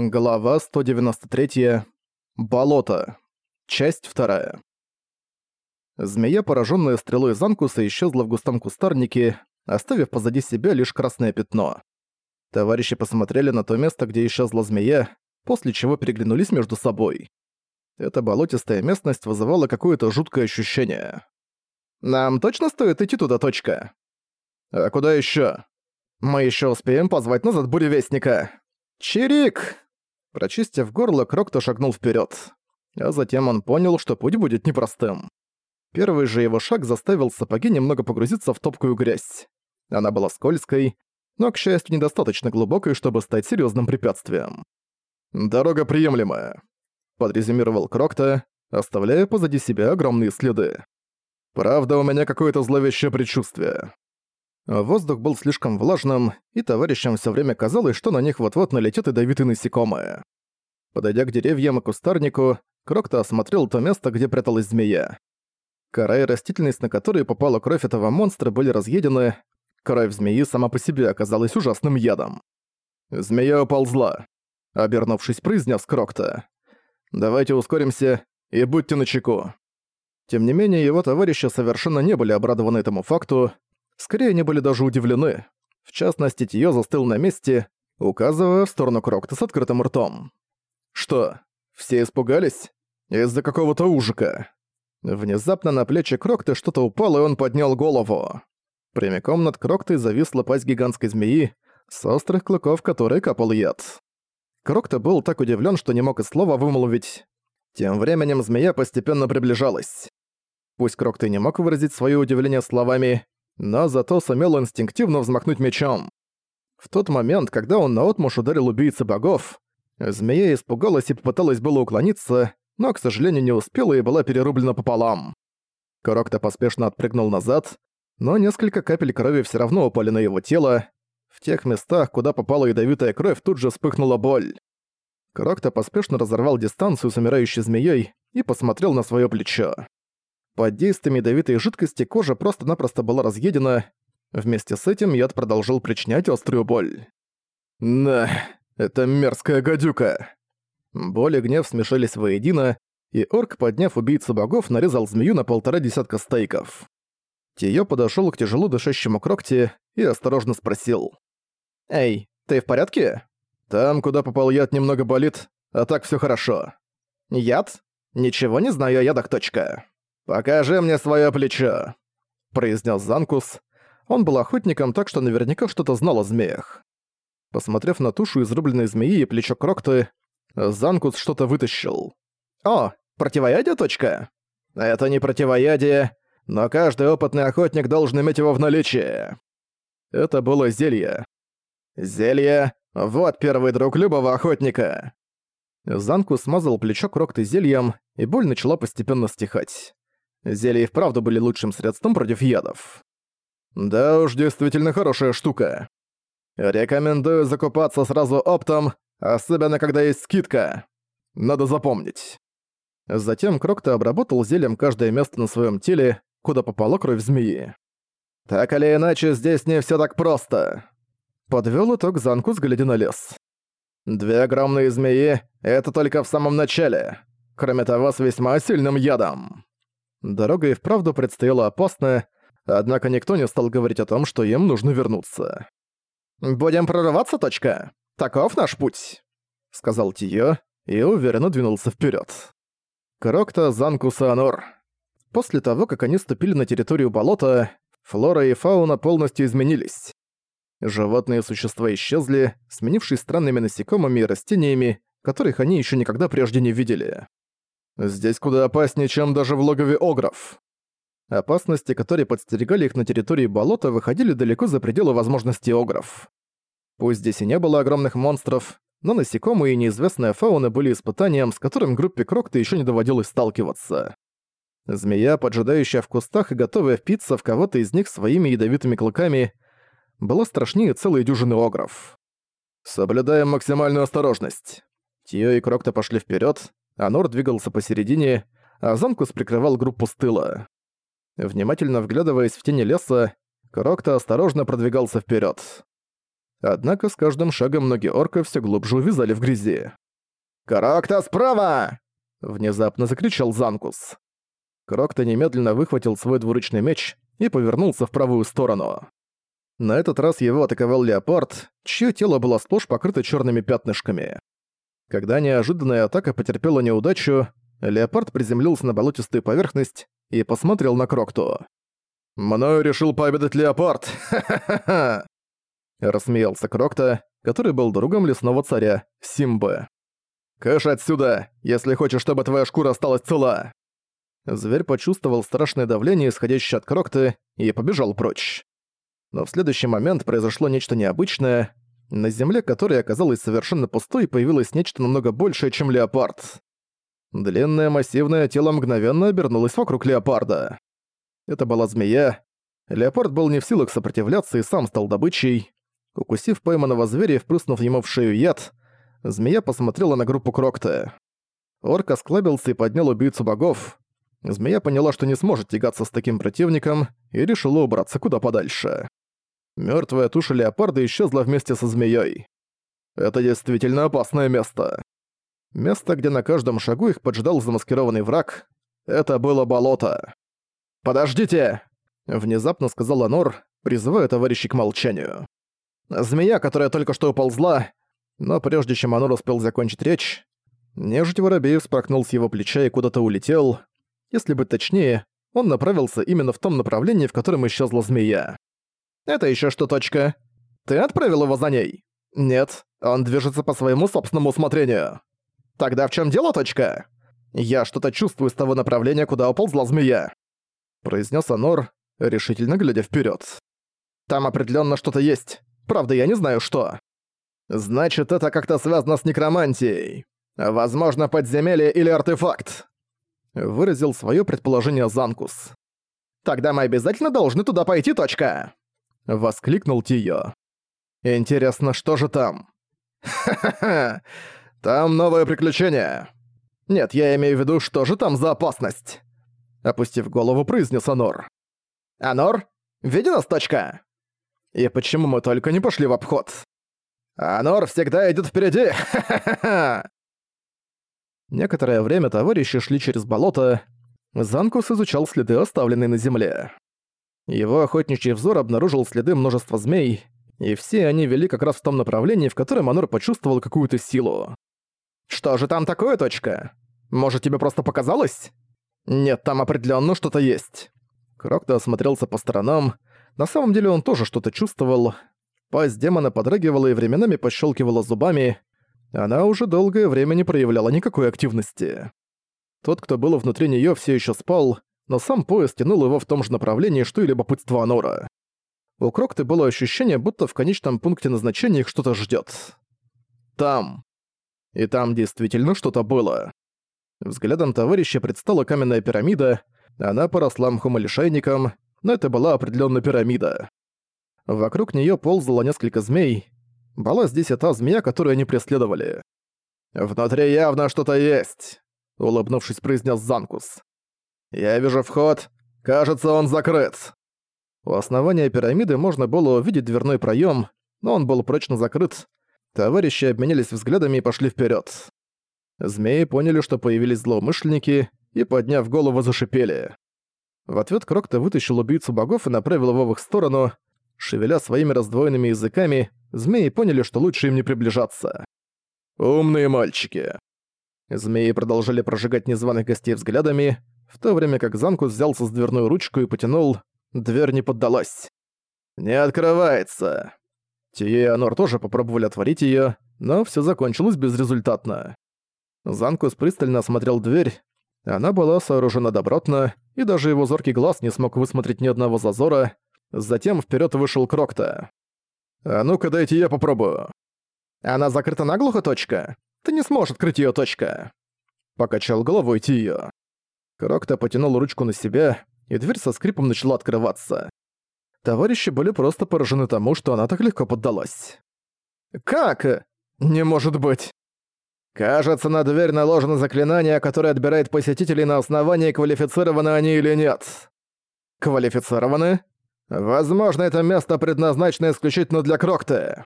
Глава 193. Болото. Часть 2. Змея, пораженная стрелой Занкуса, исчезла в густом кустарнике, оставив позади себя лишь красное пятно. Товарищи посмотрели на то место, где исчезла змея, после чего переглянулись между собой. Эта болотистая местность вызывала какое-то жуткое ощущение. «Нам точно стоит идти туда, точка?» «А куда еще? Мы еще успеем позвать назад буревестника!» «Чирик!» Прочистив горло, Крокто шагнул вперед, А затем он понял, что путь будет непростым. Первый же его шаг заставил сапоги немного погрузиться в топкую грязь. Она была скользкой, но, к счастью, недостаточно глубокой, чтобы стать серьезным препятствием. «Дорога приемлемая», — подрезюмировал Крокто, оставляя позади себя огромные следы. «Правда, у меня какое-то зловещее предчувствие». Воздух был слишком влажным, и товарищам все время казалось, что на них вот-вот налетят ядовитые насекомые. Подойдя к деревьям и кустарнику, Крокто осмотрел то место, где пряталась змея. Кора и растительность, на которые попала кровь этого монстра, были разъедены. Кровь змеи сама по себе оказалась ужасным ядом. «Змея уползла», — обернувшись, произнес Крокто. «Давайте ускоримся и будьте начеку». Тем не менее, его товарищи совершенно не были обрадованы этому факту, Скорее, они были даже удивлены. В частности, Тиё застыл на месте, указывая в сторону Крокта с открытым ртом. «Что, все испугались? Из-за какого-то ужика?» Внезапно на плечи Крокты что-то упало, и он поднял голову. Прямиком над Кроктой зависла пасть гигантской змеи, с острых клыков которой капал яд. Крокта был так удивлен, что не мог и слова вымолвить. Тем временем змея постепенно приближалась. Пусть Крокта не мог выразить свое удивление словами, но зато сумел инстинктивно взмахнуть мечом. В тот момент, когда он наотмашь ударил убийцы богов, змея испугалась и попыталась было уклониться, но, к сожалению, не успела и была перерублена пополам. Корокто поспешно отпрыгнул назад, но несколько капель крови все равно упали на его тело. В тех местах, куда попала ядовитая кровь, тут же вспыхнула боль. Корокто поспешно разорвал дистанцию с умирающей змеей и посмотрел на свое плечо. Под действием ядовитой жидкости кожа просто-напросто была разъедена. Вместе с этим яд продолжил причинять острую боль. «На, это мерзкая гадюка!» Боль и гнев смешались воедино, и орк, подняв убийцу богов, нарезал змею на полтора десятка стейков. Тиё подошёл к тяжело дышащему Крокте и осторожно спросил. «Эй, ты в порядке?» «Там, куда попал яд, немного болит, а так всё хорошо». «Яд? Ничего не знаю о ядах, точка». «Покажи мне своё плечо», — произнес Занкус. Он был охотником, так что наверняка что-то знал о змеях. Посмотрев на тушу изрубленной змеи и плечо Крокты, Занкус что-то вытащил. «О, противоядие, точка?» «Это не противоядие, но каждый опытный охотник должен иметь его в наличии». Это было зелье. Зелье — вот первый друг любого охотника. Занкус смазал плечо Крокты зельем, и боль начала постепенно стихать. Зелья и вправду были лучшим средством против ядов. Да уж, действительно хорошая штука. Рекомендую закупаться сразу оптом, особенно когда есть скидка. Надо запомнить. Затем Крокто обработал зельем каждое место на своем теле, куда попала кровь змеи. Так или иначе, здесь не все так просто. Подвел итог Занку, глядя на лес. Две огромные змеи — это только в самом начале. Кроме того, с весьма сильным ядом. Дорога и вправду предстояла опасная, однако никто не стал говорить о том, что им нужно вернуться. «Будем прорываться, точка? Таков наш путь», — сказал Тио и уверенно двинулся вперед. Крокта Занкуса Анор. После того, как они ступили на территорию болота, флора и фауна полностью изменились. Животные существа исчезли, сменившись странными насекомыми и растениями, которых они еще никогда прежде не видели. Здесь куда опаснее, чем даже в логове Огров. Опасности, которые подстерегали их на территории болота, выходили далеко за пределы возможностей Огров. Пусть здесь и не было огромных монстров, но насекомые и неизвестная фауна были испытанием, с которым группе Крокта еще не доводилось сталкиваться. Змея, поджидающая в кустах и готовая впиться в кого-то из них своими ядовитыми клыками, была страшнее целой дюжины огров. «Соблюдаем максимальную осторожность». Тио и Крокта пошли вперед, Анор двигался посередине, а Занкус прикрывал группу с тыла. Внимательно вглядываясь в тени леса, Крокто осторожно продвигался вперед. Однако с каждым шагом ноги орка все глубже увязали в грязи. «Крокта справа!» — внезапно закричал Занкус. Крокта немедленно выхватил свой двуручный меч и повернулся в правую сторону. На этот раз его атаковал леопард, чье тело было сплошь покрыто черными пятнышками. Когда неожиданная атака потерпела неудачу, леопард приземлился на болотистую поверхность и посмотрел на Крокту. «Мною решил пообедать леопард! Ха-ха-ха!» Рассмеялся Крокта, который был другом лесного царя, Симбы. «Кэш отсюда, если хочешь, чтобы твоя шкура осталась цела!» Зверь почувствовал страшное давление, исходящее от Крокты, и побежал прочь. Но в следующий момент произошло нечто необычное. На земле, которая оказалась совершенно пустой, появилось нечто намного большее, чем леопард. Длинное массивное тело мгновенно обернулось вокруг леопарда. Это была змея. Леопард был не в силах сопротивляться и сам стал добычей. Укусив пойманного зверя и впрыснув ему в шею яд, змея посмотрела на группу Крокта. Орк осклабился и поднял убийцу богов. Змея поняла, что не сможет тягаться с таким противником, и решила убраться куда подальше. Мёртвая туша леопарда исчезла вместе со змеей. Это действительно опасное место. Место, где на каждом шагу их поджидал замаскированный враг, это было болото. «Подождите!» — внезапно сказал Нор, призывая товарищей к молчанию. Змея, которая только что уползла, но прежде чем Анор успел закончить речь, нежить воробей вспрокнул с его плеча и куда-то улетел. Если быть точнее, он направился именно в том направлении, в котором исчезла змея. «Это еще что, точка? Ты отправил его за ней?» «Нет, он движется по своему собственному усмотрению». «Тогда в чем дело, точка?» «Я что-то чувствую с того направления, куда уползла змея», — произнес Анор, решительно глядя вперед. «Там определенно что-то есть. Правда, я не знаю, что». «Значит, это как-то связано с некромантией. Возможно, подземелье или артефакт», — выразил свое предположение Занкус. «Тогда мы обязательно должны туда пойти, точка!» — воскликнул Тио. «Интересно, что же там?» «Ха-ха-ха! Там новое приключение!» «Нет, я имею в виду, что же там за опасность?» Опустив голову, произнес Анор. «Анор, веди нас, точка!» «И почему мы только не пошли в обход?» «Анор всегда идет впереди! Ха-ха-ха!» Некоторое время товарищи шли через болото. Занкус изучал следы, оставленные на земле. Его охотничий взор обнаружил следы множества змей, и все они вели как раз в том направлении, в котором Анор почувствовал какую-то силу. «Что же там такое, точка? Может, тебе просто показалось?» «Нет, там определенно что-то есть». Крокто осмотрелся по сторонам. На самом деле он тоже что-то чувствовал. Пасть демона подрагивала и временами пощелкивала зубами, она уже долгое время не проявляла никакой активности. Тот, кто был внутри неё, всё ещё спал, но сам поезд тянул его в том же направлении, что и любопытство Анора. У Крокты было ощущение, будто в конечном пункте назначения их что-то ждёт. Там. И там действительно что-то было. Взглядом товарища предстала каменная пирамида, она поросла мхом и лишайником, но это была определённо пирамида. Вокруг неё ползало несколько змей, была здесь и та змея, которую они преследовали. «Внутри явно что-то есть», — улыбнувшись, произнес Занкус. «Я вижу вход. Кажется, он закрыт». У основания пирамиды можно было увидеть дверной проем, но он был прочно закрыт. Товарищи обменялись взглядами и пошли вперед. Змеи поняли, что появились злоумышленники, и, подняв голову, зашипели. В ответ Крокто вытащил убийцу богов и направил его в их сторону. Шевеля своими раздвоенными языками, змеи поняли, что лучше им не приближаться. «Умные мальчики!» Змеи продолжали прожигать незваных гостей взглядами, в то время как Занкус взялся с дверную ручку и потянул, дверь не поддалась. «Не открывается!» Тие и Анор тоже попробовали отворить её, но всё закончилось безрезультатно. Занкус пристально осмотрел дверь, она была сооружена добротно, и даже его зоркий глаз не смог высмотреть ни одного зазора, затем вперёд вышел Крокта. «А ну-ка дайте я попробую». «Она закрыта наглухо, точка? Ты не сможешь открыть её, точка». Покачал головой Тио. Крокто потянул ручку на себя, и дверь со скрипом начала открываться. Товарищи были просто поражены тому, что она так легко поддалась. «Как? Не может быть!» «Кажется, на дверь наложено заклинание, которое отбирает посетителей на основании, квалифицированы они или нет». «Квалифицированы?» Возможно, это место предназначено исключительно для Крокта.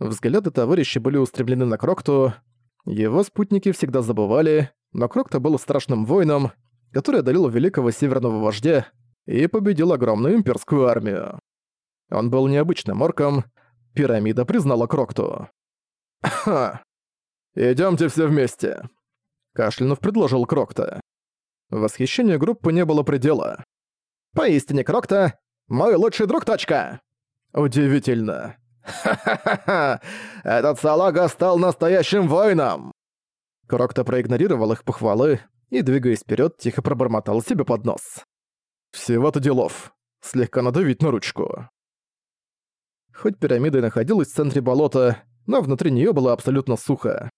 Взгляды товарища были устремлены на Крокту. Его спутники всегда забывали, но Крокта был страшным воином, который одолел великого северного вождя и победил огромную имперскую армию. Он был необычным орком, пирамида признала Крокту. «Ха! Идёмте все вместе!» Кашлянув предложил Крокта. Восхищению группы не было предела. «Поистине, Крокта, мой лучший друг, точка!» «Удивительно!» «Ха-ха-ха! Этот салага стал настоящим воином!» Крокта проигнорировал их похвалы и, двигаясь вперед, тихо пробормотал себе под нос. «Всего-то делов. Слегка надавить на ручку». Хоть пирамида и находилась в центре болота, но внутри нее было абсолютно сухо.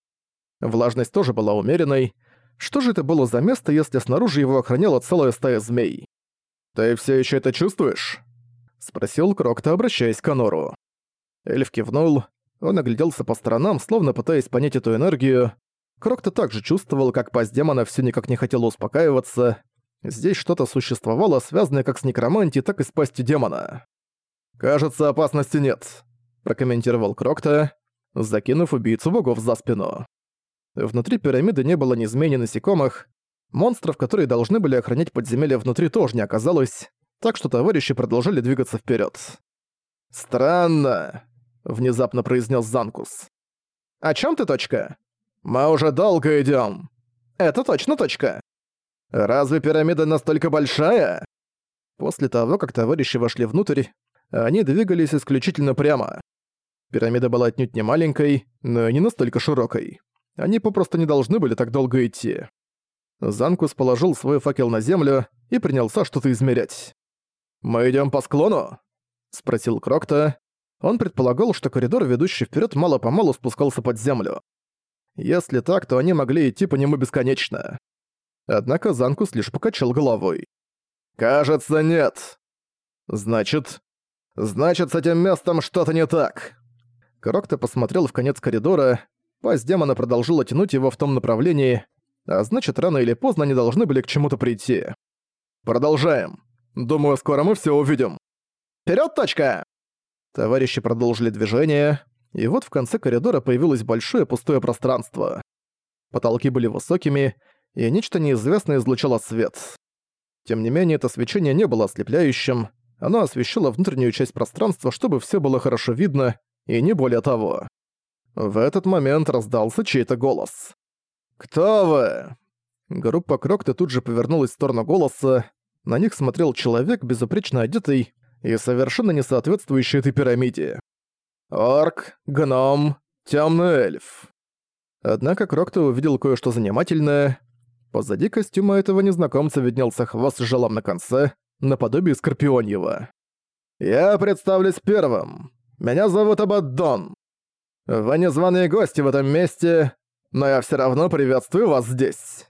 Влажность тоже была умеренной. Что же это было за место, если снаружи его охраняла целая стая змей? «Ты все еще это чувствуешь?» — спросил Крокта, обращаясь к Анору. Эльф кивнул. Он огляделся по сторонам, словно пытаясь понять эту энергию. Крокто также чувствовал, как пасть демона все никак не хотела успокаиваться. Здесь что-то существовало, связанное как с некромантией, так и с пастью демона. «Кажется, опасности нет», — прокомментировал Крокто, закинув убийцу богов за спину. Внутри пирамиды не было ни змей, ни насекомых. Монстров, которые должны были охранять подземелье внутри, тоже не оказалось, так что товарищи продолжали двигаться вперед. «Странно», внезапно произнес Занкус. «О чем ты, точка?» «Мы уже долго идем. «Это точно точка». «Разве пирамида настолько большая?» После того, как товарищи вошли внутрь, они двигались исключительно прямо. Пирамида была отнюдь не маленькой, но и не настолько широкой. Они попросту не должны были так долго идти. Занкус положил свой факел на землю и принялся что-то измерять. «Мы идем по склону?» — спросил Крокта. Он предполагал, что коридор, ведущий вперед, мало-помалу спускался под землю. Если так, то они могли идти по нему бесконечно. Однако Занкус лишь покачал головой. «Кажется, нет». «Значит...» «Значит, с этим местом что-то не так». Крокто посмотрел в конец коридора, пасть демона продолжила тянуть его в том направлении, а значит, рано или поздно они должны были к чему-то прийти. «Продолжаем. Думаю, скоро мы все увидим». «Вперёд, точка!» Товарищи продолжили движение, и вот в конце коридора появилось большое пустое пространство. Потолки были высокими, и нечто неизвестное излучало свет. Тем не менее, это свечение не было ослепляющим, оно освещало внутреннюю часть пространства, чтобы все было хорошо видно, и не более того. В этот момент раздался чей-то голос. «Кто вы?» Группа Крокта тут же повернулась в сторону голоса. На них смотрел человек, безупречно одетый, и совершенно не соответствующий этой пирамиде. Орк, гном, темный эльф. Однако Крокто увидел кое-что занимательное. Позади костюма этого незнакомца виднелся хвост с желом на конце, наподобие скорпионьего. «Я представлюсь первым. Меня зовут Абаддон. Вы незваные гости в этом месте, но я все равно приветствую вас здесь».